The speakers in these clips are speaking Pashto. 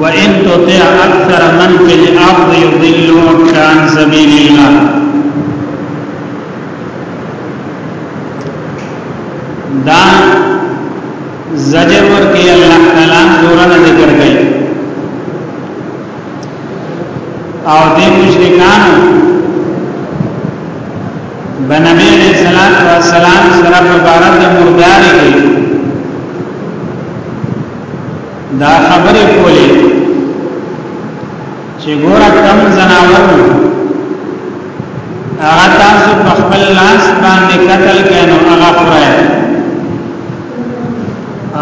وان تطع اكثر من في الارض يضلوك عن سبيل الله دا زجر ورکی اللہ تعالی دوران ذکر گئی او دې مشرکان بنبی علیہ السلام و السلام سره په بارد د مردارې کې دا خبرې کولې چې ګوره کم زناور هغه تاسو په خپل لاس باندې قتل کینو هغه خورای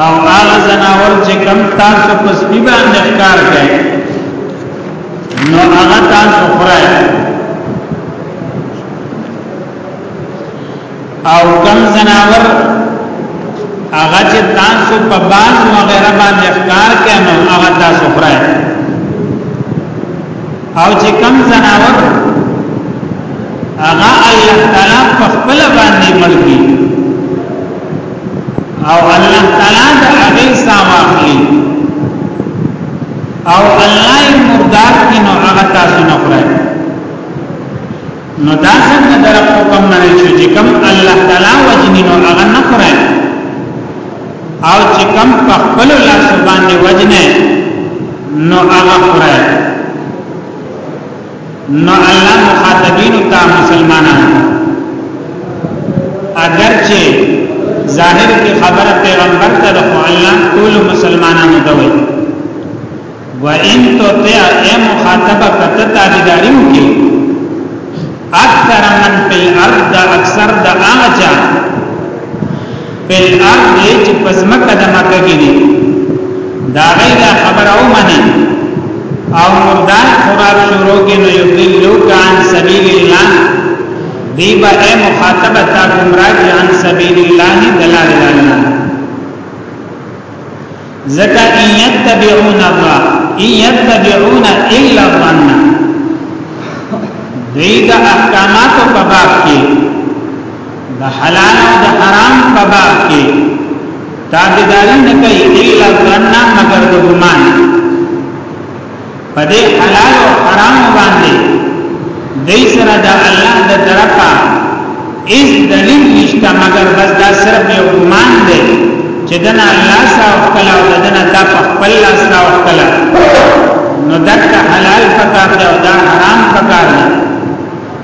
او هغه زناور چې کم تاسو په سپی باندې ښکار کړي نو هغه تاسو خورای او کم زناور هغه چې تاسو په باز وغیرہ باندې ښکار کینو هغه تاسو خورای او چې کم زناور هغه الله تعالی په خپل باندې ملکی او الله تعالی د هغه ساواخلی او الله مردار کینو هغه تاسو نه خورای نو دا څنګه در حکم نه شو چې کوم الله تعالی وجنی نو هغه نه خورای او چې کوم په خپل لاس باندې وجنه نو هغه خورای نو الله مخاطبین ته مسلمانان اگر چې ظاهر کې خبره پیغمبر ته د الله ټول مسلمانانو ته وایي و ان تطع اے مخاطب کت تابیداری وکي اکثر من فی الارض دا اکثر دا هغه چا فی الارض چې پزمکه د مکه کې دي دا غیر خبر او منی او مردار خوراک شروع کې نو یضلو کان سبیل الله دی با اے مخاطب تا گمراہ عن سبیل الله دلال الله ځکه ان يتبعون الله ان يتبعون الا الظن دوی د احکاماتو په باب کې د حلال او د حرام په باب کې تابعداري نه کوي الا الظن مگر د ګمان په دې حلال او حرام باندې دای سره د الله د طرفه اس دلیل نشته مگر بس دا صرف یو ګمان دی چې دنا الله سره خپل او دنا تا خپل الله سره خپل نو دغه حلال پکار دی او دا حرام پکار دی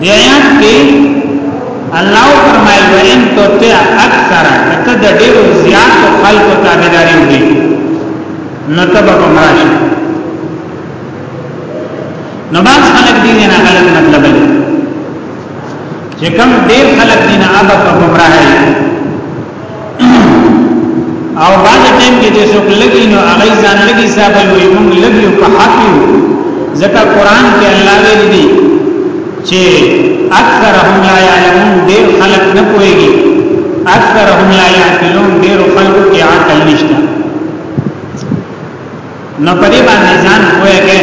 دی آیات کې الله فرمایي وان تطع اکثر کته د ډیرو زیات خلق تابعداري وکړي نو ته به گمراه شې نو باز خلک دین نه غلط مطلب دی چې کم ډیر خلک دین هغه په گمراهي او باندې ټیم کې چې څوک لګي نو هغه ځان لګي صاحب وي موږ لګي په حق یو ځکه قران کې الله ویل دي چې اکثرهم لا يعلمون ډېر خلک نه پوهیږي اکثرهم لا يعقلون ډېر خلکو کې عقل نشته نو په دې باندې ځان پوهه کې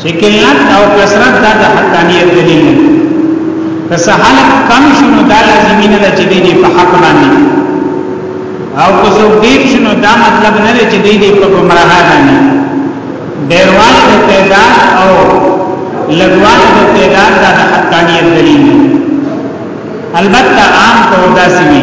چې کلت او کثرت دا د حقانیت دلیل دی که سهال کم شنو دا لازمي نه ده چې دې په حق باندې او که څو ډیر شنو دا مطلب نه دی چې دې په گمراه باندې ډیروال د تعداد او لګوال د تعداد دا د حقانیت دلیل دی البته عام طور دا سمي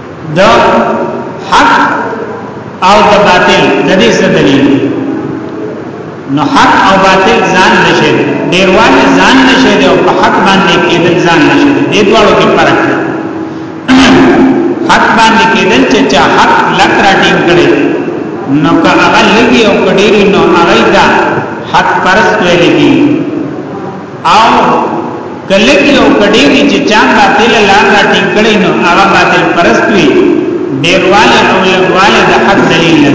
د حق او د باطل د دې څه دلیل نو حق او باطل ځان نشي ډیروال ځان نشي او په حق باندې کېدل ځان نشي دې دواړو کې فرق دی حق باندې کېدل چې چا حق لک راټینګ کړي نو که هغه لګي او کډيري نو هغه دا حق پرست ویل کی او کلکی او کډیری چې چا باطل لار را ټینګ کړي نو هغه باطل پرست وي ډیرواله او لګواله د حق دلیل نه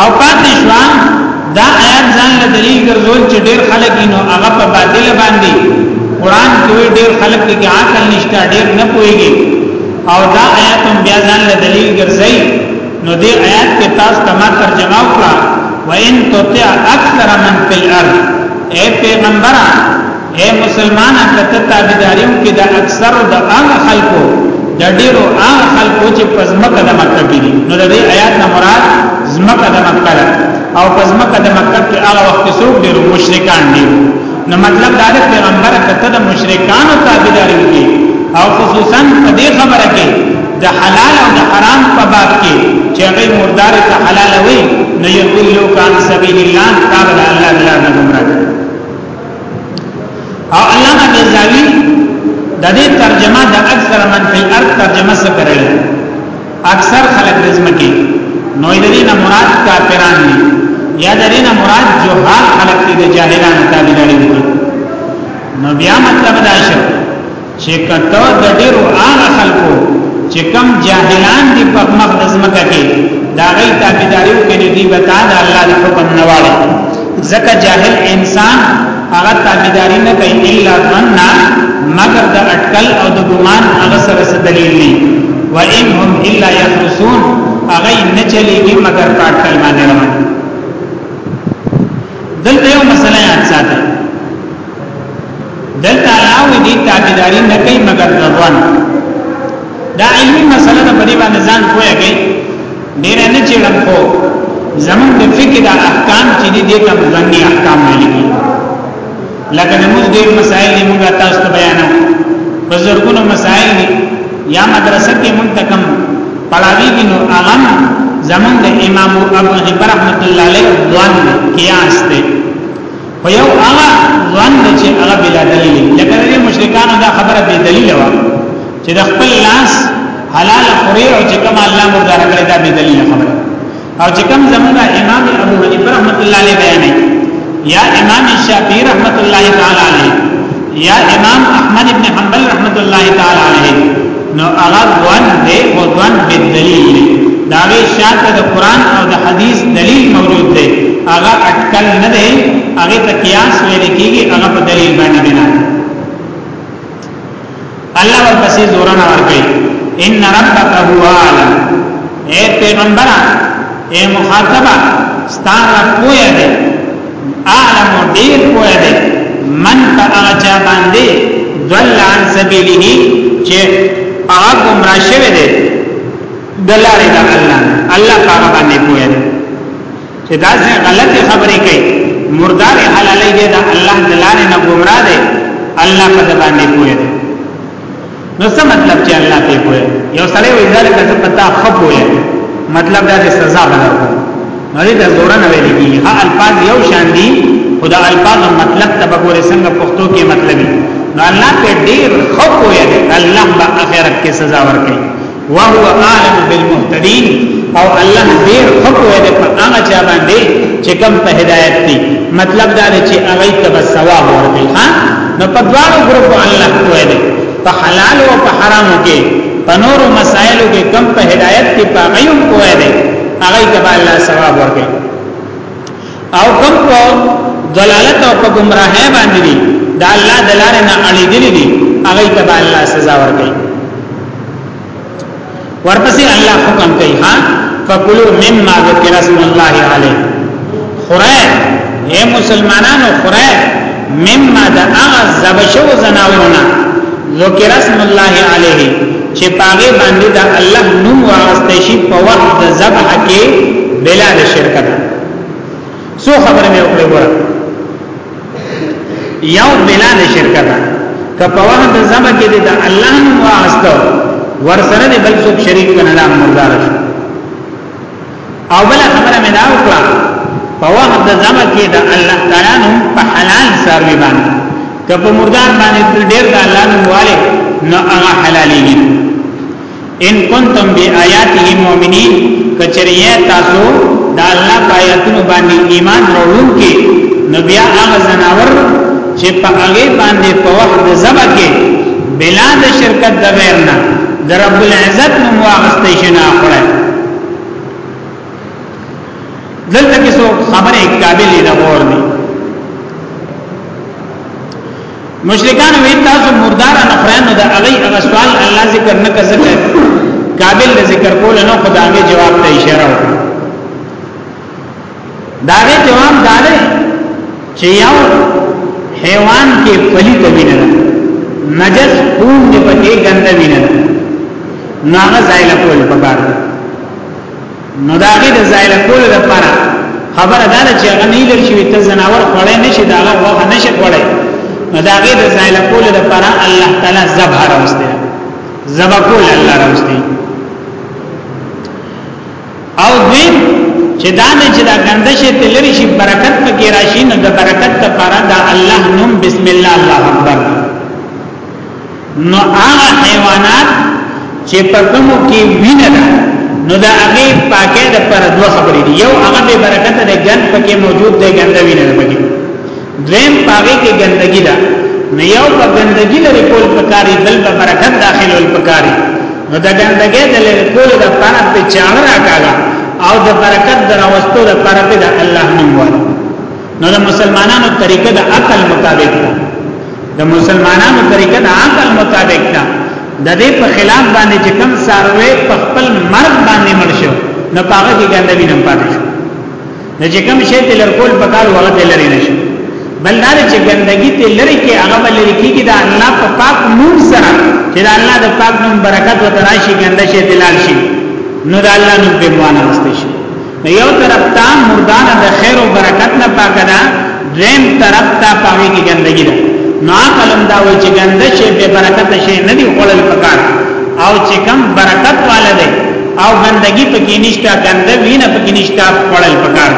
او پاتې شوان دا آیات ځان له دلیل ګرځول چې ډیر خلک نو هغه په باطل باندې قران کې ډیر خلک کې عقل نشته ډیر نه پويږي او دا آیات هم بیا ځان له دلیل ګرځي نو دې آیات کې تاسو ته ما ترجمه وکړه وان تطع اکثر من فی الارض اے پیغمبر اے مسلمان کته تابعداریو کې د اکثر د هغه خلکو د ډیرو هغه خلکو چې پزمکه د مکه کې دي نو د دې آیات نه مراد زمکه د مکه او پزمکه د مکه کې هغه وخت څوک ډیرو مشرکان دي نو مطلب دا دی پیغمبر کته د مشرکانو تابعداري وکړي او خصوصا په دې خبره کې د حلال او د حرام په باب کې چې هغه مردار ته حلال وي نو یقلو کان سبیل الله تعالی الله الله نه ګمرا او الله غزاوی د دې ترجمه د اکثر من فی الارض ترجمه سره کړل اکثر خلق د ځمکې نو د دې نه مراد کافران دي یا د دې نه مراد جهال خلق دي د جاهلانو تابعداري دي نو بیا مطلب دا شو چې کته د ډیرو هغه خلکو چې کم جاهلان دي په مخ د ځمکه کې دا غي تابعداري کوي دي به تعالی الله د حکم نه واړي ځکه جاهل انسان هغه تابعداري نه کوي الا ظن مگر د اٹکل او د ګمان هغه سره څه دلیل نه و ان هم الا يخرسون هغه نه چلیږي مگر په اٹکل باندې روان دلته یو مسله یاد ساتئ دلته الله دې تابعداري نه کوي مگر د ظن دا علمي مسله ده په دې باندې ځان پوهه کوي ډیر نه چیرم خو زمون د فقه د احکام چې دي د تم ځنګي احکام ویل دي لکه موږ ډیر مسائل یې موږ تاسو ته بیانو بزرګونو مسائل دي یا مدرسه کې موږ تکم پړاوی کې نو هغه زمون د امام ابو حنیفه رحمۃ اللہ علیہ دوان قیاس دی خو یو هغه ځان چې هغه بلا دلیل لکه د مشرکانو دا خبره بې دلیل و چې د خپل لاس حلال خوري او چې کوم الله مردار کړی دا بې دلیل خبره او چې کوم زمونږ امام ابو حنیفه رحمۃ اللہ علیہ بیان یا امام شافعی رحمۃ اللہ تعالی علیہ یا امام احمد ابن حنبل رحمۃ اللہ تعالی علیہ نو هغه ځوان دی او ځوان به دلیل دی دا وی شاته د قران او د حدیث دلیل موجود دی هغه اٹکل نه دی هغه ته قیاس ویل کیږي هغه په دلیل باندې بنا الله ورپسې زور نه ورکړي ان ربک هو عالم اے پیغمبر اے مخاطبہ ستاره پوهه ده اعلم ډیر پوهه دی من په هغه چا باندې ضل عن سبیله چې هغه گمراه شوی دی دلاره د الله الله هغه باندې پوهه دی چې دا څه غلطه خبرې کوي مردار حلالې دی د الله دلاره نه گمراه دی الله په باندې پوهه دی نو څه مطلب چې الله په کوی یو سړی وی ذالک ته پتا خپوی مطلب دا د سزا بدل کو نو دې زوره نه ویل کی ها الفاظ یو شان دي خدا الفاظ مطلب ته وګوره څنګه پښتو کې مطلبي نو الله په ډیر خپوی الله په اخرت کې سزا ورکړي وهو عالم بالمهتدين او الله ډیر حکم دی په هغه چا باندې چې کوم په هدایت دی مطلب دا دی چې هغه ته بس ثواب ورکړي ها نو په دواړو ګروپ الله کوی دی په حلال او په حرام کې په نورو مسائلو کې کوم په هدایت کې په غيوم کوی دی هغه ته الله ثواب ورکړي او کوم په ضلالت او په گمراهۍ باندې دي دا الله دلاره نه اړې دي دي هغه ته به الله سزا ورکړي ورپسې الله حکم کوي ها فکلوا مما ذکر اسم الله علیه خره اے مسلمانانو خره مما د هغه زبشو زناورونه ذکر اسم الله علیه چې پاغه باندې د الله نوم واغستې شي په وخت د ذبح کې بلا د شرکت سو خبر مې وکړې ګور یو بلان شرکت که په وخت زمه کې د الله نوم واستو ورسره د بل څوک شریک کنه نام مردار شو او بل خبره مې دا وکړه په وخت زمه کې د الله تعالی نوم په حلال سروي باندې که په مردار باندې ډېر د الله نوم والے نو هغه حلالي ان کنتم بیااته مؤمنین کچریه تاسو د الله آیاتونو باندې ایمان راوړونکي نو بیا هغه زناور چې په هغه باندې په وخت د زبا کې بلا د شرکت د غیر نه د رب العزت نوم واغستې شنه خړه دلته کې څو خبره قابلیت غور دي مشرکان وی تاسو مردار نه خرانو دا اغي هغه سوال الله ذکر نه کزکه قابل ذکر کول نو خدای جواب ته اشاره وکړه دا غي جواب داله چې یو حیوان کې پلی توینه نجس خون دې پکې ګنده وینه ناغه زایل کول پکار دی نو دا غي د زایل کول لپاره خبره دا چې هغه نه لر شي ته زناور خړې نشي دا هغه وغه نشي خړې نو دا غي د زایل کول لپاره الله تعالی ذبح راوستي ذبح کول الله راوستي او دین چې دا نه چې دا ګنده شي ته لري شي برکت پکې راشي نو د برکت لپاره دا الله نوم بسم الله الله اکبر نو هغه حیوانات چې په کوم کې وینه ده نو دا هغه پاکه ده پر دوه خبرې دي یو هغه به برکت ده ګند پکې موجود ده ګنده وینه ده پکې دویم پاګه کې ګندګي ده نو یو په ګندګي لري کول پکاري بل په برکت داخل ول پکاري نو دا ګندګي د لري کول د پاره په چاړه راکاږه او د برکت دراوستو د پاره په الله نوم وایي نو د مسلمانانو طریقه د عقل مطابق ده د مسلمانانو طریقه د عقل مطابق ده د دې په خلاف باندې چې کوم ساروی په خپل مرګ باندې مړ شو نو پاغه کې ګندوی نه پاتې شو نو چې کوم شی ته لرکول پکار وغه ته لري نشي بل دا چې ګندګي ته لري کې هغه بل لري کې دا الله په پاک نور سره چې دا الله د پاک نوم برکت وتراشي ګنده شي دلال شي نو دا الله نوم په موانه واستي شي نو یو طرف ته مردان د خیر او برکت نه پاک ده دویم طرف ته پاوی کې ګندګی ده نو عقل هم دا وایي چې ګنده شي به برکت شي نه دی خړل پکار او چې کم برکت والا دی او ګندګی پکې نشته ګنده وینه پکې نشته خړل پکار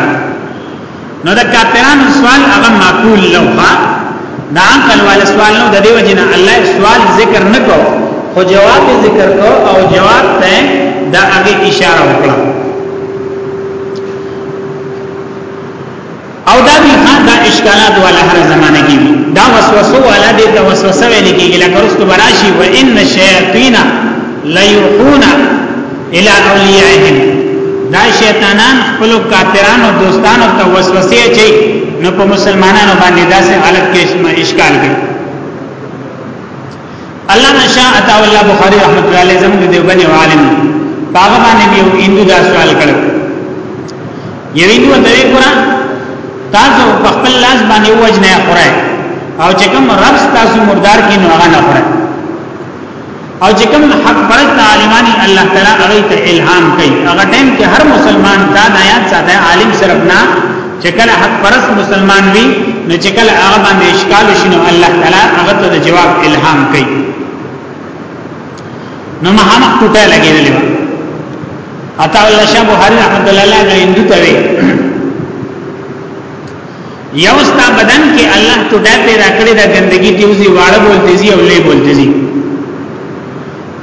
نو د کافرانو سوال هغه معقول نه و دا عقل والا سوال نو د دیو جن الله سوال ذکر نکو خو جواب ذکر کو او جواب ته دا هغه اشاره وکړه او دا دی خان دا اشکالات والا هر زمانه کې دا وسوسه والا دې ته وسوسه ویل کېږي لکه رستو براشي و ان الشیاطین لا یوحون الا اولیاءهم دا شیطانان خپل کافرانو دوستانو ته وسوسه اچي نو په مسلمانانو باندې داسې حالت کې اشکال کوي الله نشاء عطا الله بخاری رحمت الله علیه زموږ دیوبند عالم هغه باندې یو هندو دا سوال کړو یو هندو ته قرآن تاسو په خپل لاس باندې وجنه خورای او چې کوم رب تاسو مردار کې نو هغه نه خورای او چې کوم حق پرد عالمانی الله تعالی هغه ته الهام کوي هغه ټیم کې هر مسلمان دا د آیات ساده عالم صرف نه چې کله حق پرد مسلمان وي نو چې کله هغه باندې اشکال شنو الله تعالی هغه ته جواب الهام کوي نو مهانه کوټه لګېدلې و عطا الله شاه بخاری رحمت الله علیه هندو ته یو ستا بدن کې الله ته دا پیدا کړی دا ګندګي دیوزي واړه بولته زی او لوی بولته زی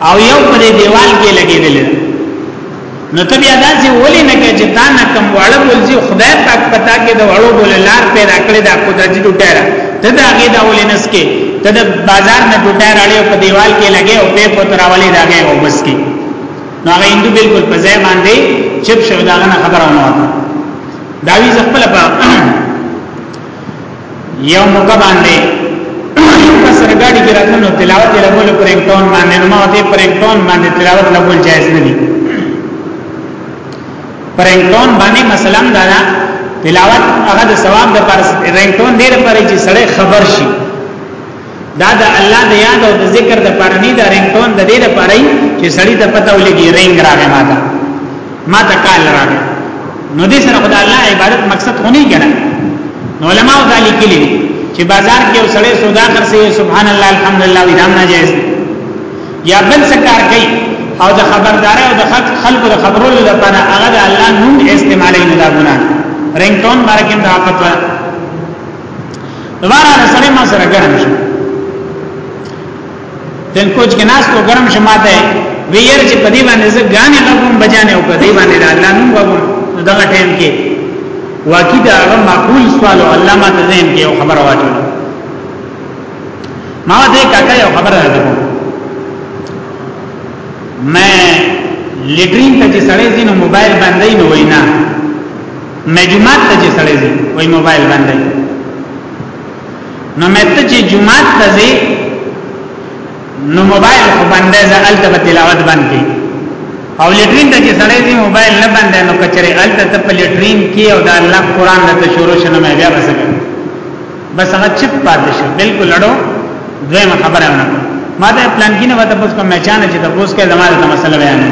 او یو په دیوال کې لګیدل نو ته بیا داسې ولې نه کې چې تا نه کم واړه بولځي خدای پاک پتا کې د واړو بول لار پیدا کړی دا قدرتي ټوټه را ته دا غي دا ولې نس کې ته د بازار نه ټوټه راړې په دیوال کې لګې او په پتراولې راګې او بس کې نو هغه هندو بالکل په ځای باندې چپ شو دا غنه خبره ونه وکړه دا وی خپل په یو موقع باندې په سرګاډي کې راتلو تلاوت یې لګول پر انټون باندې نو ما ته پر انټون باندې تلاوت لګول جایز نه دی پر انټون باندې مثلا دا تلاوت هغه د ثواب د پر رنګټون ډیر پر چې سړی خبر شي دا د الله د یاد او د ذکر د پاره نه دا رنگټون د دې لپاره چې سړی ته پته ولګي رنگ راغی ماته ماته کال راغی نو دې سره خدای الله عبادت مقصد هونی کړه نو علما او ذالک کلی چې بازار کې یو سړی سودا خرڅي سبحان الله الحمدلله وی دام ناجیز یا بل څه کار کوي او د خبرداري او د خلکو د خبرولو لپاره هغه د الله نوم استعمالي نه دا ګناه رنگټون بارکه دا فتوا دوباره سره ما سره ګرم شو تن کوچ کې ناس ته ګرم شماته ویل چې په دې باندې زه غانې لګوم بجانې او په دې باندې الله نوم وګوم دغه ټیم کې واقعي دا هغه معقول سوال او الله ما ته زین کې یو خبر واچو ما دې کاکا یو خبر راځم مې لیټرین ته چې سړی زینو موبایل باندې نه وینا مې جمعات ته چې سړی دی وای موبایل باندې نو مې ته چې جمعات ته ځي نو موبایل خو باندې ځل ته په تلاوت باندې او لیټرین ته چې سړی دی موبایل نه باندې نو کچره ال ته په لیټرین کې او د الله قران د شروع شنه مې بیا بسګ بس هغه چپ پاتې شو بالکل لړو دویمه خبره نه ما ته پلان کې نه وته پس کوم مې چانه چې تاسو کې زماره مسله بیان نه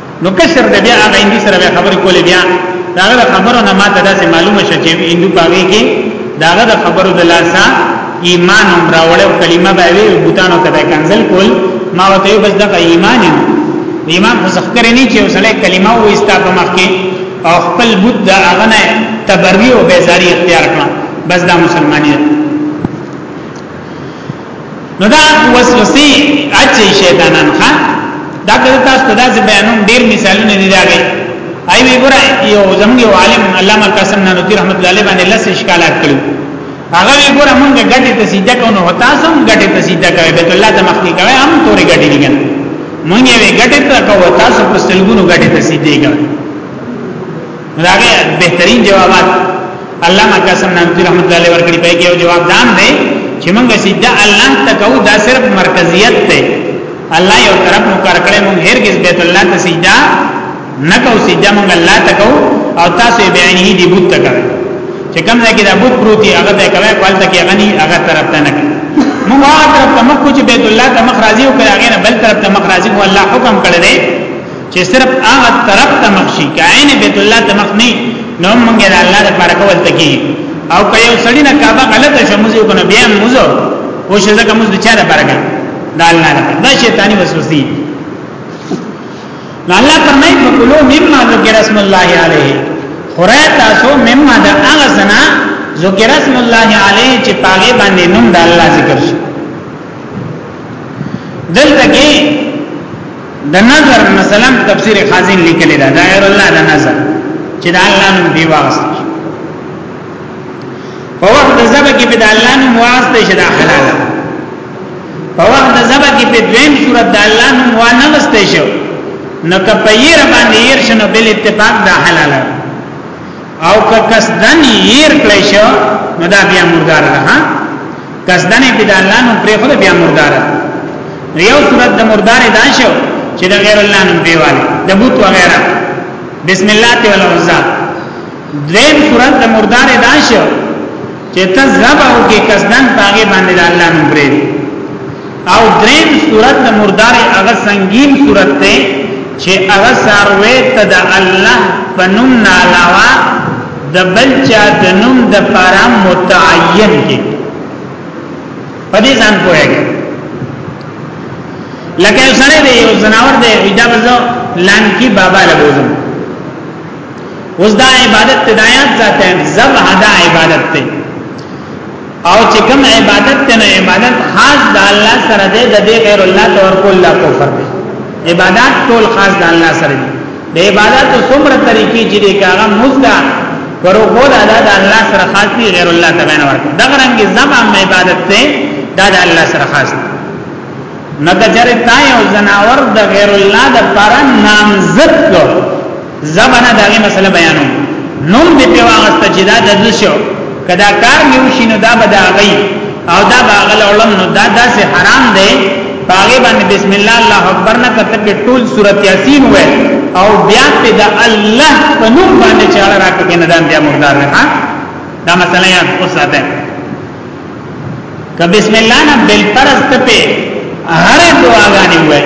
نو کشر د بیا هغه هندو سره خبرې کولې بیا داغه د خبرو نه ماته داسې معلومه شوه چې هندو پاګې کې داغه د خبرو د لاسه ایمان هم راوړل کلمه به وی بوتانو ته کنزل کول ما وته بس دغه ایمان نه ایمان خو ذکر نه چې وسله کلمه و استا په مخ کې او خپل بوت د هغه نه تبرئ او بیزاری اختیار کړه بس دا مسلمانیت نو دا وسوسه اچي شیطانان ښا دا کله تاسو ته داسې بیانوم ډیر مثالونه دي داږي آی وی ګره یو زموږ یو عالم علامه قاسم نانوتی رحمت الله علیه باندې لس اشکالات کړو هغه وی ګره مونږ ګټه ته سیده کو نو هتا سم ګټه ته سیده کوي بیت الله ته مخکې کوي هم تورې ګټه دي کنه مونږ یې ګټه ته کو تاسو په سلګونو ګټه ته سیده کوي راغه بهترین جوابات علامه قاسم نامتی رحمت الله علیه ورکړي په یو جواب دام دی چې موږ سیدا الله تکو دا صرف مرکزیت ته الله یو طرف مقرر کړي موږ هرگز بیت الله ته سیدا نکو سیدا موږ الله تکو او تاسو به عینه دی بوت تکو چې کوم ځای کې دا بوت پروتي هغه ته کوي کول ته کې غني هغه طرف ته نه کوي موږ هغه طرف ته مخ کو چې بیت الله ته مخ راځي او کړه هغه بل طرف ته مخ راځي او الله حکم کړی چې صرف هغه طرف ته مخ شي کاین بیت الله ته مخ نه نو موږ د الله لپاره کول تکي او که یو سړی نه کعبه غلطه شموزي کنه بیا موزو او شزه کوم د چاره برګه د الله لپاره دا شیطانی وسوسه نو الله فرمای په کلو مما ذکر اسم الله علیه خورا تاسو مما د هغه سنا ذکر اسم الله علیه چې پاګه باندې نوم د الله ذکر شي دلته کې د نظر مثلا تفسیر خازن لیکل دا غیر الله د نظر چې د الله نوم دی واغست په وخت د زبر کې په د الله نوم واغست شي دا حلال په وخت د زبر کې په دویم صورت د الله نوم وا نه واست شي نو کپیر باندې ير شنو بل اتفاق دا حلال دی او که قصدن ير کړی شو نو دا بیا مردار ده ها قصدن په د الله نوم پرې خو بیا مردار ده یو صورت د مردار دا شو چې د غیر الله نوم دیواله د بوت وغیرہ بسم الله ته ولا وزا دریم صورت د مردار دا شو چې ته زبا او کې قصدن پاګې باندې الله نوم پرې او دریم صورت د مردار هغه سنگین صورت ته چې هغه ساروي ته د الله په نوم نه علاوه د بل چا د نوم د پاره متعین کې په دې ځان پوهیږي لکه سره دی یو زناور دی ایجاب زو لان کی بابا لبوزم اوس دا عبادت ته دایات ذاته ذبح دا عبادت ته او چې کوم عبادت ته نه عبادت خاص د الله سره دی د دې غیر الله تور کول لا کفر دی عبادت ټول خاص د الله سره دی د عبادت څومره طریقې چې دی هغه مزدا ورو کو دا د الله سره خاص دی غیر الله ته نه ورته دا رنګ ذبح عبادت ته دا د الله سره خاص دی نو کچره تا یو زناور د غیر الله د پر نامزد کو زبنه دغه مسله بیانو نوم دې په واغست چې دا د دشو کدا کار نیو شینو دا بداغی او دا باغل علم نو دا داسې حرام دی باغی باندې بسم الله الله اکبر نه کته په ټول سورۃ یاسین وای او بیا په د الله په نوم باندې چاړه راکې نه دا بیا مردار نه دا مسله یاد اوساته که بسم الله نه بل پرز ته په هر دعاګانې وای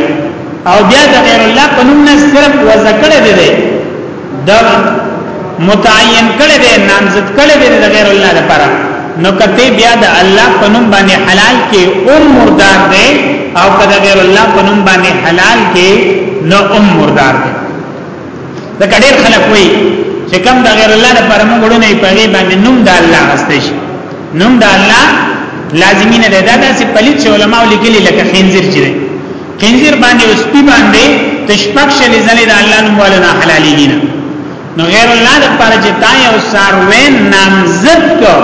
او بیا د غیر الله په نوم نه صرف وذکر دې دې د متعین کړي دې نامزد کړي دې د غیر الله لپاره نو کته بیا د الله په نوم باندې حلال کې ام مردار دې او کده غیر الله په نوم باندې حلال کې نو ام مردار دې دا کډیر خلک وایي چې کوم د غیر الله لپاره موږ وړونه یې پغې باندې نوم د الله غستې شي نوم د الله لازمي نه ده دا داسې پلیت چې علما لیکلي لکه خنزیر چې خنزیر باندې او سپي باندې تشپک شلې ځلې د الله نوم ولا نه حلالېږي نه نو غیر الله د پر چې تای او ساروین نامزد کو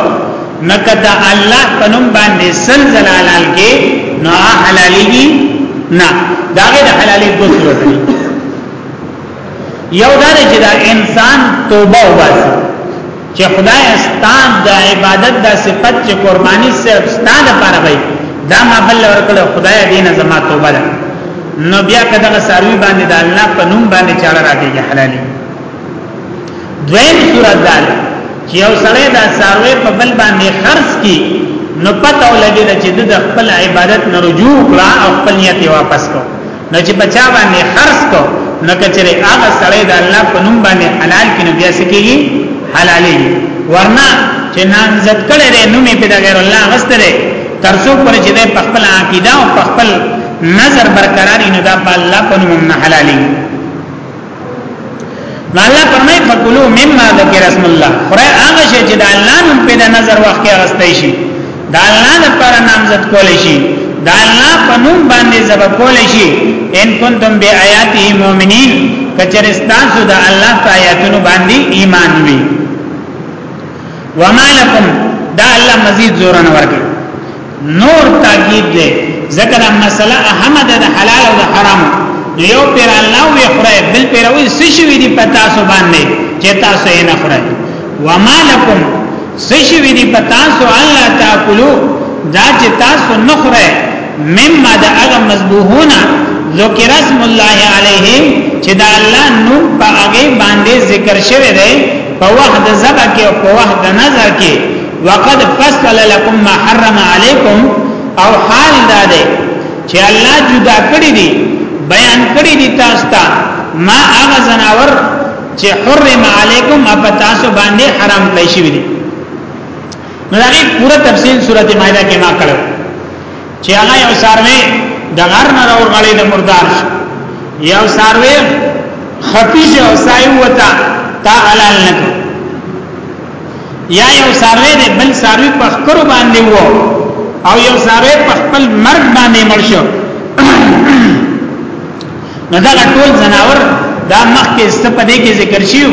نکد الله پنوم باندې سل زلالال کې نو حلالېږي نه داغه د حلالې دوه صورت یو دا چې دا انسان توبه واسي چې خدای ستاد د عبادت د صفت چې قرباني صرف ستاد لپاره وي دا ما بل ورکړ خدای دې نه زما توبه ده نو بیا کداغه ساروی باندې د الله په نوم باندې چاړه راځي حلالي دویم صورت دار چې یو سړی دا ساروی په بل باندې خرج کی نو پته ولګي چې د خپل عبادت نه رجوع کړه او خپل نیت واپس کړه نو چې بچا باندې خرج کو نو کچره هغه سړی د الله په نوم باندې حلال کینو بیا سکیږي حلالي ورنه چې نامزد کړي دی نو می پیدا غیر الله غستره ترڅو پر چې د خپل عقیده او خپل نظر برقرار نه دا په الله په نوم نه حلالي نو الله فرمای فکلوا مما ذکر اسم الله خره هغه شی چې د الله نوم په نظر وخت کې راستای شي د الله لپاره نامزد کول شي د الله په نوم باندې زب کول شي ان کنتم بیااته مؤمنین کچره تاسو د الله په آیاتونو باندې ایمان وي وما لكم دا الله مزید زور نه ورکړي نور تاکید دی ځکه دا مسله اهمه ده د حلال او د حرام نو یو پیر الله وی خره بل پیر وی سشوی دی پتا سو باندې چې تاسو یې نه خره وما لكم سشوی دی پتا سو الله تاکلو دا چې تاسو نه خره مما د هغه مذبوحونه ذکر اسم الله علیه چې دا الله نوم په هغه باندې ذکر شوی دی په وخت د زبا کې او په وخت د نظر کې وقد فصل لكم ما حرم عليكم او حال دا ده چې الله جدا کړی دی بیان کړی دی تاسو ته ما هغه زناور چې حرم علیکم اپ تاسو باندې حرام کړی شوی دی نو دا پورا تفصیل سورته مائده کې ما کړو چې هغه یو سروي د غر نه راور غړې د مردار یو سروي خفیش او سایو وتا تا علال نکړ یا یو ساروی دی بل ساروی په خکرو باندې وو او یو ساروی په خپل مرګ باندې مړ شو نو دا ټول زناور دا مخکې ستپدې کې ذکر شیو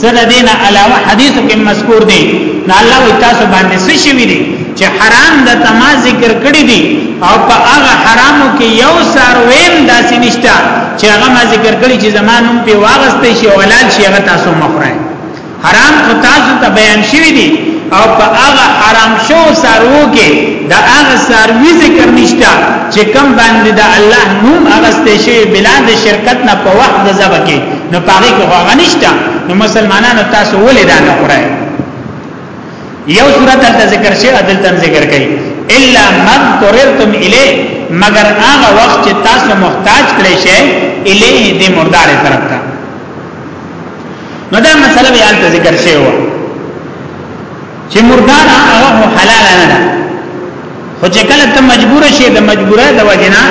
سر دین علاوه حدیثو کې مذکور دی نو الله وی تاسو باندې څه شوی دی چې حرام د تما ذکر کړی دی او په هغه حرامو کې یو سارویم داسې نشته چې هغه ما ذکر کړی چې زمانوم په واغستې شي اولاد شي هغه تاسو مخره حرام خو تاسو ته بیان شوی دی او په هغه حرام شو سارو کې د هغه ساروی ذکر نشته چې کم باندې د الله نوم اغسته شي بلاد شرکت نه په وخت د ذبح کې نو پاره کې هغه نشته نو مسلمانانو تاسو ولې دا نه خورای یو صورت د ذکر شي عدل تن ذکر کړي الا من قررتم الی مگر هغه وخت چې تاسو محتاج کړئ شي الی دې مردار طرف ته نو دا مسله به یالته ذکر شوی و چې مردار هغه حلال نه ده خو چې کله ته مجبور شې د مجبورۍ د وجنه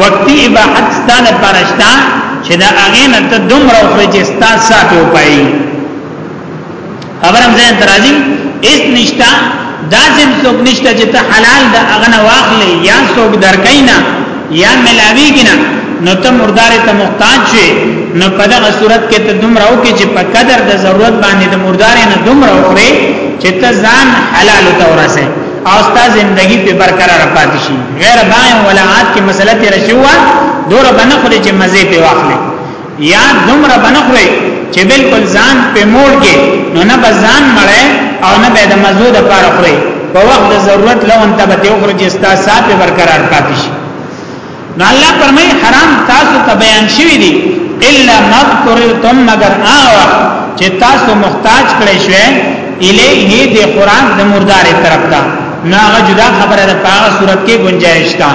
وقتی اباحت ستانه پرشتہ چې دا هغه نه ته دومره خو چې ستا ساتو پای خبرم زه درازي اس نشتا داسې څوک نشته چې ته حلال د هغه نه واخلې یا څوک درکای نه یا ملاویږي نه نو ته مردار ته محتاج شې نو په دغه صورت کې ته دومره وکې چې په قدر د ضرورت باندې د مردار نه دومره وخورې چې ته ځان حلال ته ورسې او ستا زندگی په برقرار پاتې شي غیر باین ولعات کې مسله تیر شوه دوره بنه خوري چې مزه په واخلې یا دومره بنخوي چې بالکل ځان په موړ کې نو نه بزان مړې او نه به د مزو د پار خوري په وخت د ضرورت لون ته به یو خرج استا صاحب برقرار پاتې شي نو الله پرمای حرام تاسو ته بیان شوی دی الا مذکرتم مگر آوا چې تاسو محتاج کړی شوی الیه د قران د مردار طرف ته ناغه جدا خبره ده په صورت کې گنجائش ده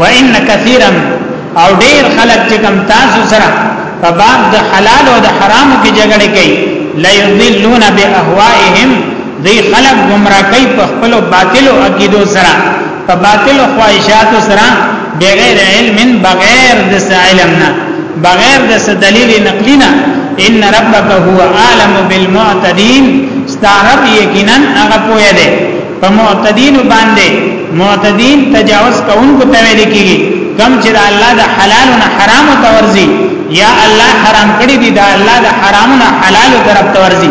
وان کثیرا او ډیر خلک چې کم تاسو سره په باب د حلال او د حرام کې جګړه کوي لا یضلون باهوائهم دی خلق گمراه کوي په خپل باطل او عقیدو سره په باطل او خواهشاتو سره بغیر علم بغیر د علم نه بغیر د دلیل نقلی نه ان ربک هو عالم بالمعتدین ستارب یقینا هغه پوهه ده په معتدین باندې معتدین تجاوز کوونکو ته ویل کیږي کم چې د الله د حلال نه حرام ته ورزي یا الله حرام کړی دی دا الله د حرام نه حلال طرف ته ورزي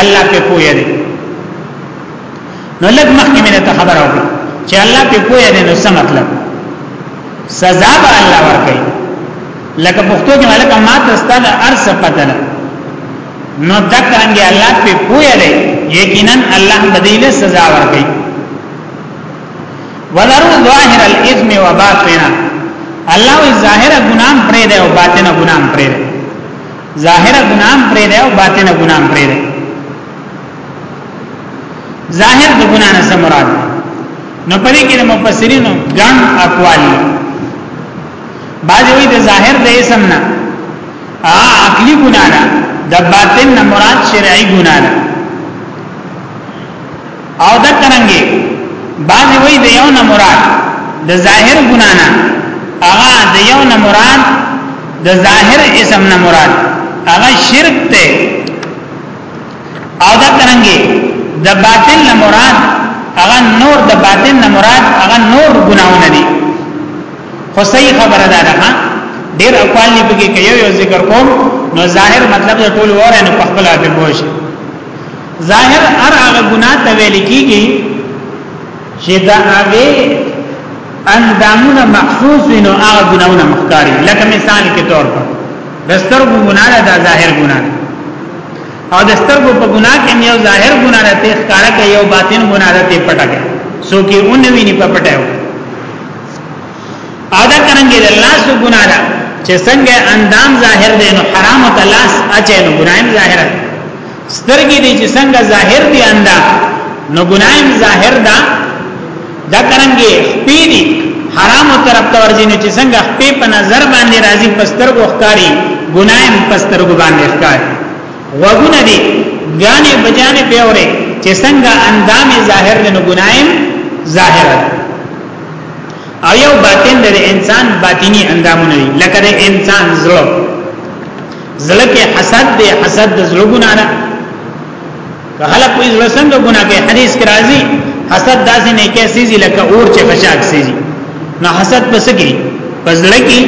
الله په پوهه دی نو لږ مخکې مې ته خبر او چې الله په پوهه دی نو څه مطلب سزا به الله ورکړي لکه پښتو کې ملک ما ته ستل ارس پته نو دکرنګ الله په پوهه دی یقینا الله بدیل سزا ورکړي وذروا ظاهر الاثم وباطنه الله وی ظاهر ګنام پرې دی او باطن ګنام پرې دی ظاهر ګنام پرې دی او باطن ګنام پرې دی ظاهر د ګنا نه مراد نو پرې کې د مفسرینو ګڼ اقوال بعضی وی د ظاهر د اسم نه هغه عقلی ګناه ده د باطن نه مراد شرعي ګناه ده او دا څنګه بعض وی د یو نه مراد د ظاهر ګناه نه هغه د یو نه مراد د ظاهر اسم نه مراد هغه شرک ته او دا څنګه د باطن نه مراد هغه نور د باطن نه مراد هغه نور ګناونه دي خو صحیح خبره ده ها ډیر اقوال نه پکې کوي یو ذکر کوم نو ظاهر مطلب د ټول وره نه په خپل اړه پوه شي ظاهر هر هغه ګناه ته ویل کیږي چې دا هغه اندامونه مخصوص وینو هغه ګناونه مخکاري لکه مثال کې تور پر دستر کو ګناه ده ظاهر ګناه او دستر کو په ګناه کې یو ظاهر ګناه ده ته ښکارا کې یو باطن ګناه ده ته پټه کې سو کې اونوي نه په پټه او دا څنګه د لاس ګناه ده چې څنګه اندام ظاهر دی نو حرام ته لاس اچي نو ګنایم ظاهر ده سترګې دي چې څنګه ظاهر دي اندام نو ګنایم ظاهر ده دا څنګه خپې دي حرام طرف ته ورځي نو چې څنګه خپې په نظر باندې راځي پستر ګوخکاری ګنایم پستر ګو باندې ښکاري وګونه دي ګانې بجانې پیورې چې څنګه اندام ظاهر دی نو ګنایم ظاهر ده او یو باطن د انسان باطینی اندامونه دي لکه د انسان زړه زړه کې حسد دی حسد د زړه ګناه ده که خلک کوئی زړه څنګه ګناه کوي حدیث کې راځي حسد داسې نه کې سيزي لکه اور چې خشاک سيزي نو حسد پس کې پس لګي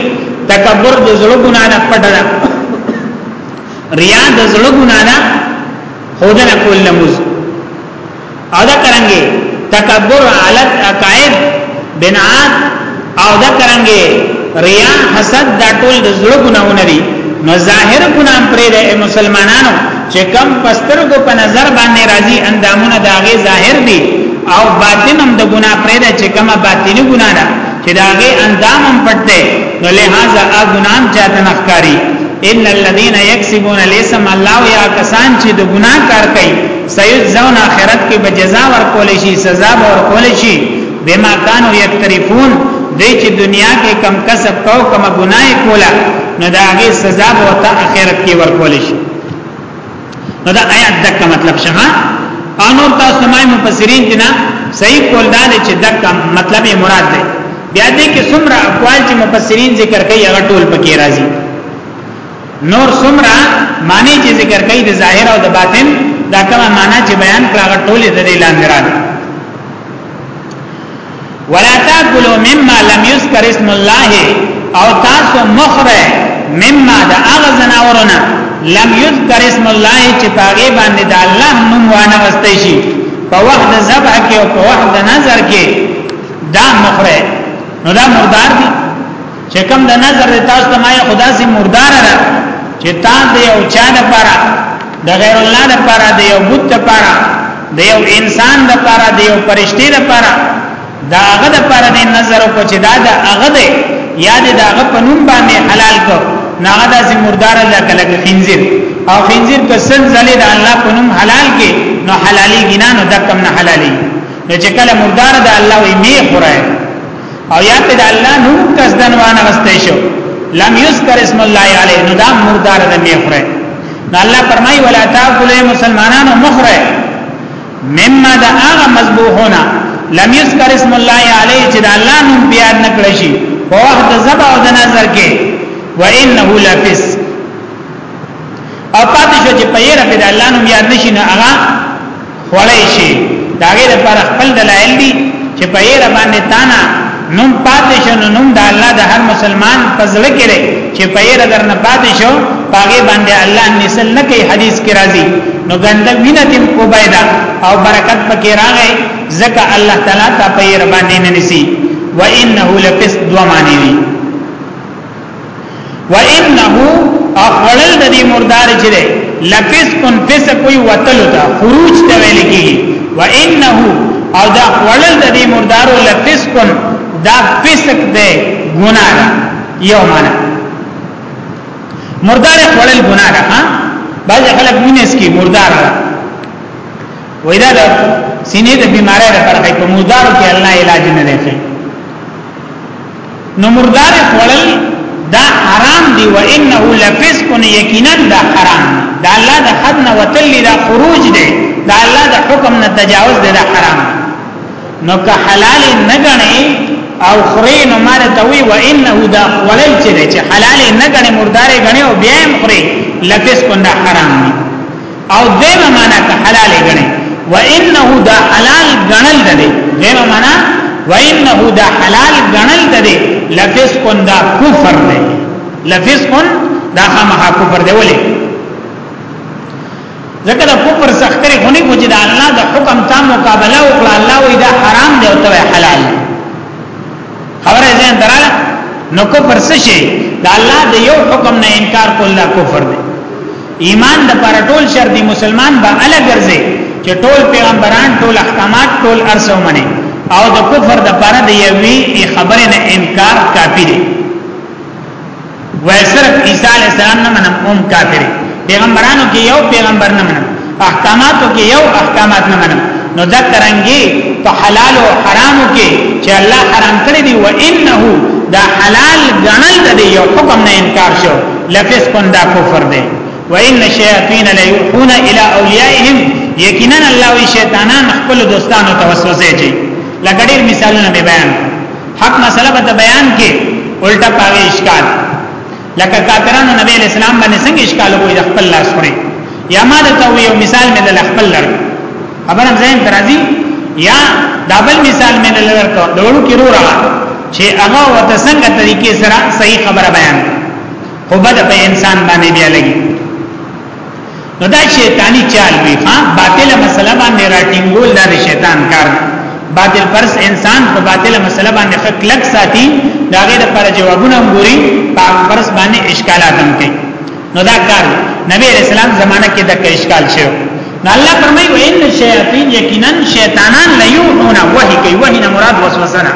تکبر د زړه ګناه نه پټه ده ریا د زړه ګناه نه خودنه کول لمز او دا کرنګي تکبر علت عقائد بنات او دا کرنګي ریا حسد دا ټول د زړه ګناونه دي نو ظاهر ګنام پرې د مسلمانانو چې کم پسترګو په نظر باندې راځي اندامونه دا غي ظاهر دي او باطن هم د ګناه پرې ده چې کومه باطنی ګناه ده چې دا غي اندام هم پټ ده نو لہذا ا ګنام چاته نخکاری ان الذين يكسبون الاسم الله یا کسان چې د ګناه کار کوي سيجزون اخرت کې به جزا ورکول شي سزا به ورکول شي بما كانوا يقترفون دې چې دنیا کې کم کسب کو کم ګناي کولا نو دا هغه سزا به ته اخرت کې ورکول شي نو دا آیات دک مطلب شمه انور تاسو مې مفسرین جنا صحیح کول دا چې دک مطلب مراد دی بیا دې کې څومره اقوال چې مفسرین ذکر کوي هغه ټول پکې راځي نور سمرا معنی چې ذکر کوي د ظاهر او د باطن دا کومه معنی چې بیان کړه ټولې د دې لاندې راځي ولا تاكلوا مما لم يذكر اسم الله او تاسو مخره مما د اغه زناورونه لم يذكر اسم الله چې پاګې باندې د الله نوم وانه واستې شي په وخت ذبح کې او په وخت نظر کې دا مخره نو دا مردار دي چې کوم د نظر تاسو ته ما خدا سي مردار را چې تا دی او چا نه پاره د غیر الله نه پاره دی او بت پاره د یو انسان د پاره د یو پرشتي د پاره دا هغه د پاره د نظر او چې دا د هغه دی یا د هغه په نوم باندې حلال کو نه هغه د مردار الله کله کې خنزیر او خنزیر په سن زلي د الله په نوم حلال کې نو حلالي ګنا نو دکم نه حلالي نو چې کله مردار د الله وي می خورای او یا په د الله نوم قصدن وانه غستې شو لم یذکر اسم الله علیه نو دا مردار د میخره نو الله فرمای ولا تاکل مسلمانانو مخره مما دا هغه مذبوحونه لم یذکر اسم الله علیه چې د الله نوم بیا نکړ شي په وخت زبا او د نظر کې و انه لفس او پاتې شو چې په یره په د الله نوم یاد نشي نه هغه خوړی شي داګه لپاره خپل دلایل دي چې په یې را باندې تانا نوم پاتې شو نو نوم د الله د هر مسلمان فضل کړي چې په یې را درنه پاتې شو پاګه باندې الله نسل نه کوي حدیث کې راځي نو ګنده وینه تم عبیدا او برکت پکې راغی ځکه الله تعالی ته په یې را باندې نه نسی وانه لفسق دوه معنی دي و انه اخوړل د دې مردار چې ده لفسق فسق وی وتلو ته خروج ته ویل کی و انه او دا اخوړل د دې مردار لفسق دا فسق ده ګناه ده یو معنا مردار اخوړل ګناه ده ها بعض خلک مونږ سکی مردار ده وای دا د سینې د بیماری لپاره کوي په مردارو کې الله علاج نه دی نو مردار خوړل دا حرام دی و انه لفسق یقینا دا حرام دا الله د حد نه وتل دا خروج دی دا الله د حکم نه تجاوز دی دا حرام نو که حلال نه غنی او خوري نو مال توي و انه دا ولل چې چې حلال نه غني مردارې غني او بیا هم خوري لفظ کنده حرام دي او دیمه معنا که حلال غني و انه دا حلال غنل ده دیمه معنا و انه دا حلال غنل ده لفسق دا کفر ده لفسق دا خامخا کفر ده ولې ځکه دا کفر سختري غني کوجه دا الله د حکم تام مقابله وکړه الله وې دا حرام ده او ته حلال ده خبره ځین دراله نو کفر څه شي دا الله د یو حکم نه انکار کول لا کفر دی ایمان د پر ټول شر دی مسلمان به الګ ګرځي چې ټول پیغمبران ټول احکامات ټول ارسو مني او د کفر د پر د یوې خبره نه انکار کافی دی وای صرف عیسی علی السلام نه منم اوم کافر پیغمبرانو کې یو پیغمبر نه منم احکاماتو کې یو احکامات نه منم نو دا ترنګي په حلال او حرامو کې چې الله حرام کړی دی و انه دا حلال غنل دی یو حکم نه انکار شو لفظ کندا کفر دی و ان الشیاطین لیوحون الی اولیائهم یقینا الله وی شیطانان خپل دوستانو توسوسه چي لګړي مثالونه به بیان حق مسله به بیان کې الټا پاوی اشکال لکه کافرانو نبی اسلام باندې څنګه اشکال وکړي د خپل لاس خوري یا ما ته یو مثال مې د خپل لړ خبر هم ځین ترازی یا دابل مثال مې د لړ کو دوړو کې رو را چې هغه وته څنګه طریقې سره صحیح خبره بیان خو بد په انسان باندې بیا لګي نو دا شیطانی چال وی ها باطل مسله باندې راټینګول دا شیطان کار باطل پرس انسان په باطل مسله باندې خک لک ساتي دا غیر پر جوابونه ګوري پاک پرس باندې اشکالات هم کوي نو دا کار نبی رسول الله زمانہ کې د اشکال شوی نو الله فرمایي وان الشیاطین یقینا شیطانان لیوحون وحی کوي وحی نه مراد وسوسه نه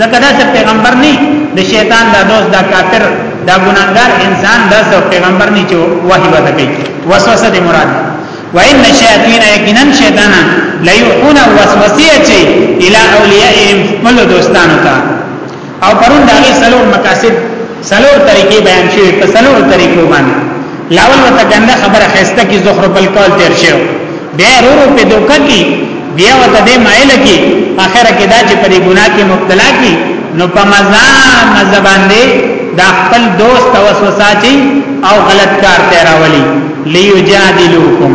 ځکه دا چې پیغمبر نه د شیطان دا دوست دا کافر دا ګناګار انسان دا څو پیغمبر نه چې وحی وته کوي وسوسه دې مراد وان الشیاطین یقینا شیطانان لا یحون وسوسه چي الی اولیاءهم خپل دوستانو ته او پرون دا غي سلو مقاصد څلور طریقې بیان شوی په څلور طریقو باندې لاول وته ګنده خبره خسته کی زخرف القول تیر شو بیا رورو په دوکه کی بیا وته دې مایل کی اخر کې دا چې پرې ګناه کې مبتلا کی نو په مزه مزه باندې دا خپل دوست وسوسه چی او غلط کار تیراولی لیجادلوکم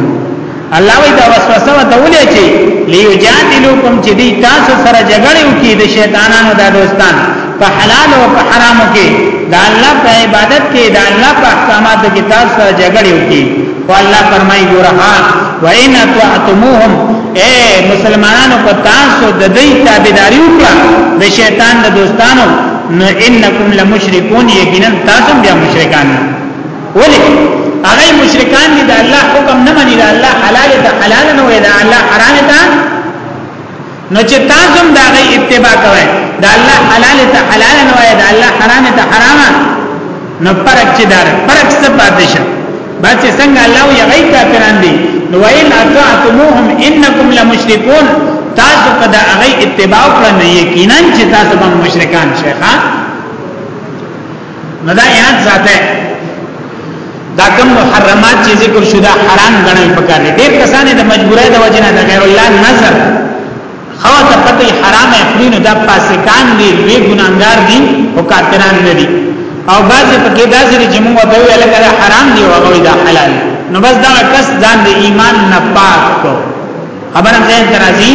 الله وی دا وسوسه وته ولې چي ليجادلوکم چې دی تاسو سره جګړه وکړي د شیطانانو د دوستان په حلال او په حرام کې دا الله په عبادت کې دا الله په احکاماتو کې تاسو سره جګړه وکړي او الله فرمایي ګورها وان اطعتموهم اے مسلمانانو کو تاسو د دې تابعداري وکړه د شیطان د دوستانو نو انکم لمشرکون یقینا تاسو بیا مشرکان ولی هغه مشرکان دي د الله حکم نه مني د الله حلال ته حلال نه وي د الله حرام ته نو چې تاسو هم دا غي اتباع کوئ د الله حلال ته حلال نه وي د الله حرام ته حرام نو پرک چې دار پرک څه پاتې شه بس څنګه الله یې غي کافران دي نو ویل اطعتموهم انکم لمشرکون تاسو کدا هغه اتباع کړنه یقینا چې تاسو به مشرکان شیخان نو دا یاد ساته دا کوم محرمات چې ذکر شو دا حرام غنل پکار دي ډېر کسان د مجبورۍ د وجې نه د غیر الله نظر خو ته پته حرام اخلین دا فاسقان دي وی ګناګار دي او کافران نه دي او بعضې پکې داسې چې موږ ته ویل کړه حرام دي او هغه دا حلال نو بس دا کس ځان د ایمان نه پاک کو خبره ځای درازي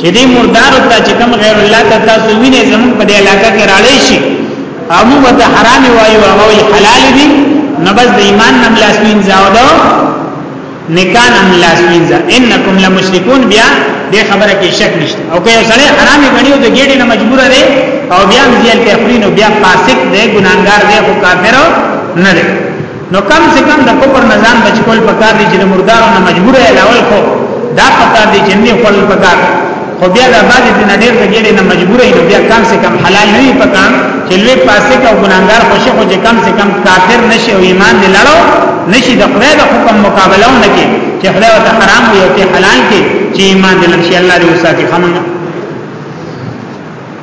چې دې مردار ته چې کوم غیر الله ته تاسو وینئ زموږ په دې علاقې کې راړې شي او موږ ته حرام وایو او حلال دي نو بس د ایمان نم لاس وینځه او دو نکان نم لاس وینځه انکم لمشرکون بیا دې خبره کې شک نشته او که یو سړی حرام غنیو د ګډې نه مجبور دی او بیا مزیل تفرین او بیا فاسق دی ګناګار دی او کافر نه دی نو کم سے کم د کفر نه ځان بچ کول پکار دي چې د مردارو نه مجبور الاول خو دا پکار دي چې نه خپل پکار خو بیا د باندې د نړۍ په ګډه نه مجبور نه بیا کم سے کم حلال نه وي پکار چې لوی فاسق او ګناګار خوشي خو چې کم سے کم کافر نشي او ایمان دې لړو نشي د خدای د حکم مقابله نه کوي چې خدای ته حرام وي او ته حلال کې چې ایمان دې لړشي الله دې وساتي خمنه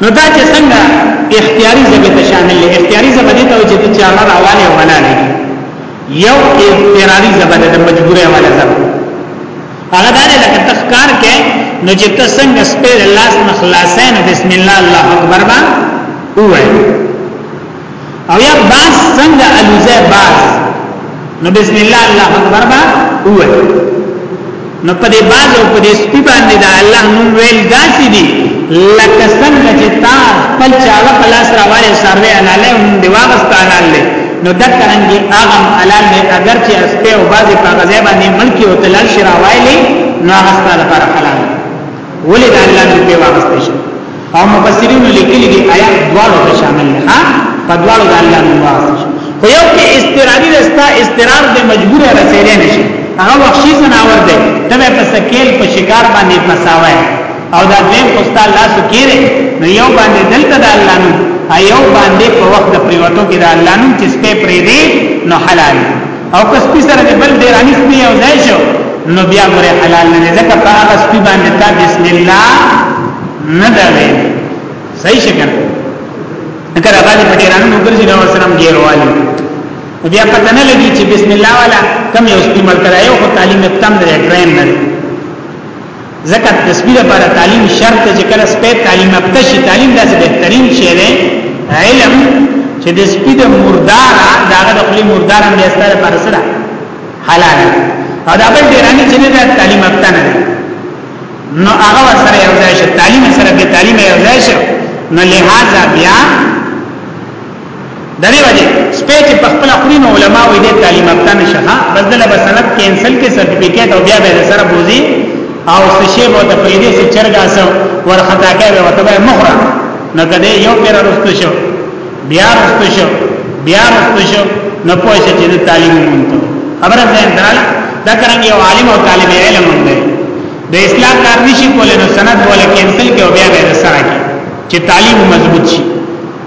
نو دا چې څنګه اختیاري ضبط شامل دی اختیاري ضبط ته چې د چاره راواله ولا نه یو اختیاري ضبط د مجبورې ولا ضبط هغه دا لکه تخکار کې نو چې ته څنګه سپیر لاس مخلاصین بسم الله الله اکبر با وایي او یا باز څنګه الوزه باز نو بسم الله الله اکبر با اوه نو په دې باز او په دې سپی باندې دا الله نوم ویل داسې دي لکه څنګه چې تا خپل چاله خلاص راواله سروي علاله هم دی واغست علاله نو د کرنګي اغم علاله اگر چې اسپه او باز په غزه باندې ملکی او تلل شراوایلی نو هغه ستاره پر حلال ولې د الله نوم په واغستې شي او مفسرین لیکلي دي آیا دواړو ته شامل نه ها په دواړو د الله نوم واغستې شي خو یو کې استراری رستا استرار د مجبور رسېدل نشي هغه وحشي سناور دی ته په سکیل په شکار باندې پساوي او دا دیم خوستا الله سکیره نو یو باندې دلته د الله نوم ایو باندې په وخت د پریوتو کې د الله نوم چې سپې پرې دی نو حلال دی او که سپی سره د بل دیرانی سپی یو ځای شو نو بیا ګوره حلال نه ځکه په هغه سپی باندې تا بسم الله نه دا ویل صحیح شګر اگر هغه دې په ډیرانو وګرځي نو سلام غیر والی بیا پته نه لګي چې بسم الله والا کم یو سپی ملکره یو خو تعلیم تم درې ډرین نه ځکه د سپي لپاره تعلیم شرط دی چې کله سپي تعلیم یافته شي تعلیم داسې بهترین شی دی علم چې د سپي د مردار داغه د خپل مردار هم د استاد لپاره سره حلال دی او دا بل ډیرانی چې نه تعلیم یافته نه نو هغه سره یو ځای شي تعلیم سره به تعلیم یو ځای شي نو لہذا بیا دغه وجه سپیچ په خپل خورینو علما وې د تعلیم یافته نشه بس دله بسنت کینسل کې سرټیفیکیټ او بیا به سره بوزي او سشي به د پیدې سره چرګا سو ورختا کې به وته مخره نو کده یو پیر رستو شو بیا رستو شو بیا رستو شو نو پوه شي چې تعلیم مونته خبره ده دراله دا څنګه یو عالم او طالب علم دی د اسلام کار نشي کولای نو سند ولا کینسل کې او بیا به سره کې چې تعلیم مضبوط شي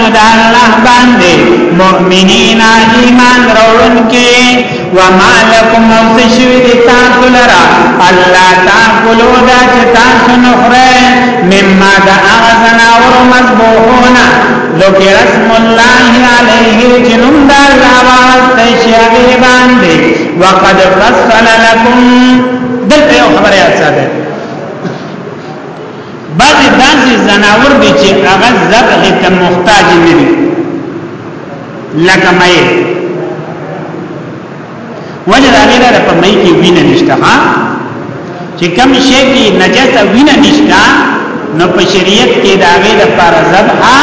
نو د الله باندې مؤمنین ایمان راوړونکي وما لكم اوسشوی دی تاسو لرا الله تاکلو دا چې تاسو نخره مما دا اغزنا ورمزبوحونا ذکر اسم الله علیه جنم دا اللہ واستشی اغی باندی وقد فصل لكم دلتا یو خبر یاد ساده بعضی داسې زناور دي چې هغه زرع ته محتاج نه دي لکه مې وجه دا غیر په مې کې وینه نشته ها چې کم شي کې نجس وینه نشته نو په شریعت کې دا غیر پر زرع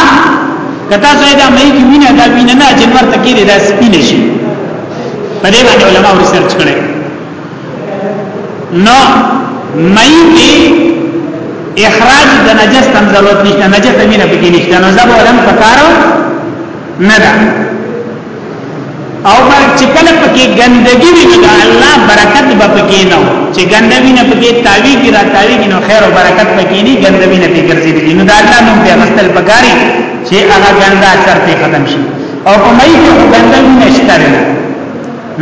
کتا سوی دا مې کې وینه دا وینه نه جنور تکې دا سپینه شي په دې باندې علماء ریسرچ کړي نو مئی کې اخراج د نجس تم ضرورت نشته نجس امینه پکې نشته نو زبر ولم پکارو نه ده او بر چې کله پکې ګندګي وي نو الله برکت به پکې نه چې ګندګي نه پکې تاوی کی را تاوی کی نو خیر او برکت پکې نه ګندګي نه پکې ګرځي دي نو دا الله نوم دی غسل پکاري چې هغه ګندا چرته ختم شي او په مې کې ګندګي نشته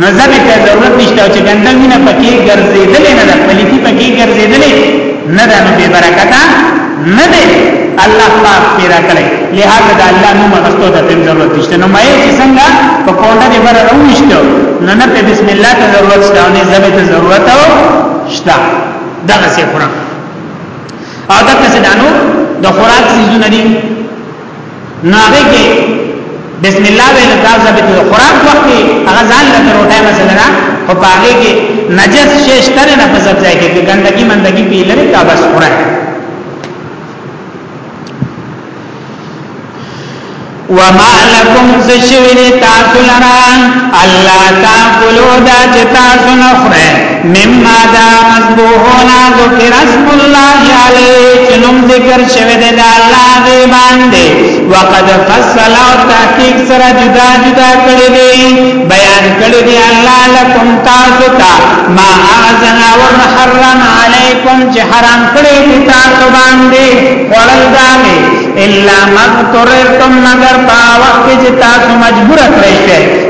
نو ځبې ته ضرورت نشته چې ګنده وینه پکې ګرځېدلې نه ده پلیتی پکې ګرځېدلې نه ده نو بې برکته نه ده الله پاک پیدا کړي لہذا د الله نوم غستو ته تم ضرورت نشته نو مې چې څنګه په کوټه دې بره راوښته نو نه په بسم الله ته ضرورت شته نه ځبې ته ضرورت شته دغه څه قرآن او دا څه دانو د خوراک سيزونه دي نو هغه کې بسم الله ویل دا ثابت دی قران وخت کې هغه ځان له روټه مثلا نه او پاګه کې نجس شې شتره نه پزت ځای کې ګندګي مندګي پی لري کا بس قران وما لكم زشوی تاسو لرا الله تاکلو دا چې تاسو نه خره مما دا مذبوحونا ذکر اسم الله علی چنم ذکر شوید دا اللہ دی باندے وقد فصل او تحقیق سر جدا جدا کردی بیان کردی اللہ لکم تاستا ما اعزن ورن حرم علیکم چه حرام کردی تاسو باندے وڑل دانے الا مغتررتم مگر پا وقت چه تاسو مجبور کرشتے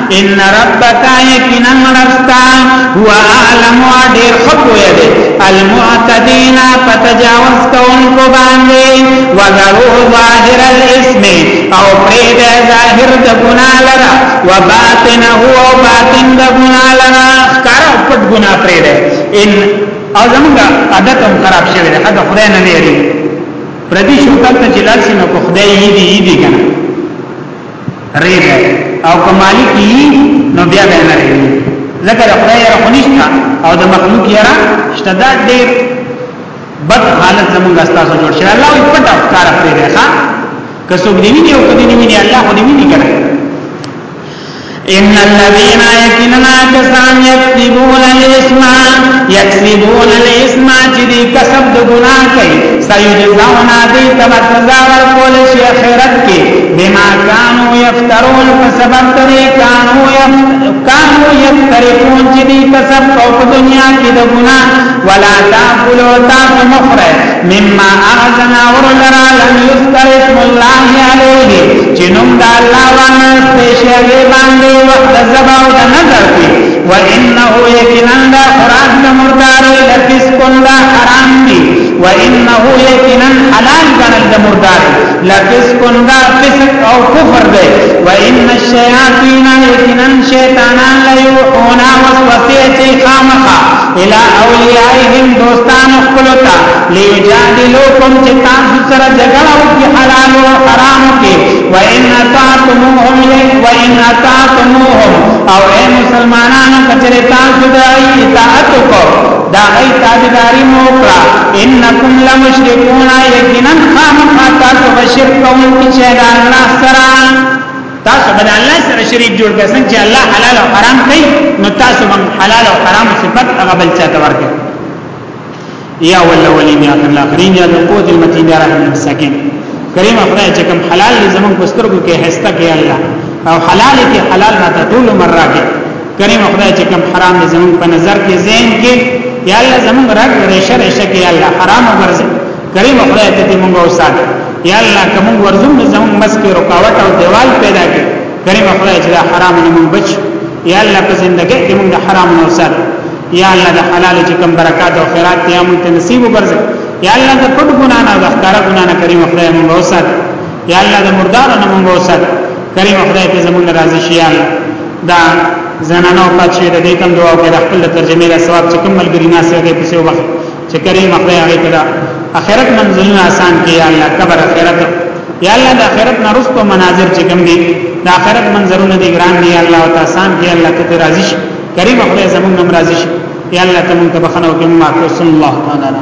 ان ربک یقینا ربستا هو اعلم ډیر خپوی دی المعتدین فتجاوز کون کو باندې وذرو ظاهر الاسم او پرید ظاهر د ګنا لرا وباطن هو باطن د ګنا لرا کار پټ ګنا پرید ان او زمونږه عادت هم خراب شوی دی هغه خدای نه لري پردي شوکت ته جلال سینه کو خدای یې دی یې دی کنه ری ده او که مالک یی نو بیا به نه ری ځکه د خدای یره خنشتا او د مخلوق یره شته دا ډیر بد حالت زمونږ استاسو جوړ شي الله یې پټه کار پرې ده ښا که څوک دی ویني او که دی ویني الله خو دی ویني کنه ان الذين يكننا كسان يكسبون الاسم يكسبون الاسم چې دې کسب د ګناه کوي سيجزاون دې تبتزا ور کول شي اخرت کې بما کانو یفترون په سبب دې کانو یفترون کانو یفترون چې دې کسب کو په دنیا کې د ګنا ولا تاکلوا تاسو مخره مما اغزنا ورلرا لم یذکر اسم الله علیه چې نوم د الله باندې استشه دې باندې وخت زباو د نظر کې و انه یقینا د قران د مردار لفظ کله حرام دي و انه یقینا حلال ګڼل د مردار لفظ کنده فسق او کفر دی و ان الشیاطین یقینا شیطانان لیوحون وسوسه چی خامخا الى اولیائهم دوستان خپلتا لیجادلوکم چی تاسو سره جګړه وکړي حلال او حرام کې و ان اطعتموهم و ان اطعتموهم او اے مسلمانانو کچره تاسو د اطاعت کو د هغوی تابعداري مه وکړه، انکم لمشرکون یقینا خامخا تاسو به شرک کوونکي شئ د الله سره، تاسو به د الله سره شریک جوړ کړئ، څنګه چې الله حلال او حرام کوي نو تاسو به حلال او حرام صفت هغه بل چا ته ورکړئ. یا ولولین یا الاخرین یا القوت المتین یا رحم المساکین کریم خدای چې کوم حلال لزمن پسترګو کې هستا کې الله او حلال کې حلال راته ټول مراکه کریم خدای چې کم حرام دې زمون په نظر کې زین کې یا الله زمون رګ ریشه ریشه کې یا الله حرام ورزه کریم خدای ته دې مونږ اوسات یا الله کوم ورزم زمون مسکه رکاوټ او دیوال پیدا کې کریم خدای چې حرام نه مونږ بچ یا الله په زندګۍ کې مونږ حرام نه اوسات یا الله د حلال چې کم برکات او خیرات ته مونږ ته نصیب ورزه یا الله د پټ ګنا نه د ښکار ګنا نه کریم خدای مونږ اوسات یا الله د مردار نه مونږ اوسات کریم خدای ته زمون راضي شي یا الله دا زنانو پاتشي د دې تم دعا او د خپل ترجمه له ثواب چې کوم ملګری ناس یې په څو وخت چې کریم خدای هغه ته اخرت منزلونه آسان کړي یا الله قبر اخرت یا الله د اخرت نرسته مناظر چې کوم دي د اخرت منظرونه دي ګران دي الله او آسان کړي الله ته راضي شي کریم خدای زمونږ هم راضي شي یا الله ته مونږ ته بخنه او کوم معفو صلی الله تعالی